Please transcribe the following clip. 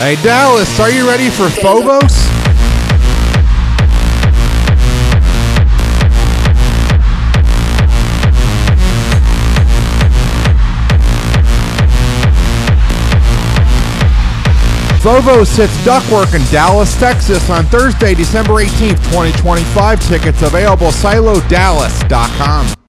Hey Dallas, are you ready for Phobos? Phobos hits Duckwork in Dallas, Texas on Thursday, December 18th, 2025. Tickets available silodallas.com.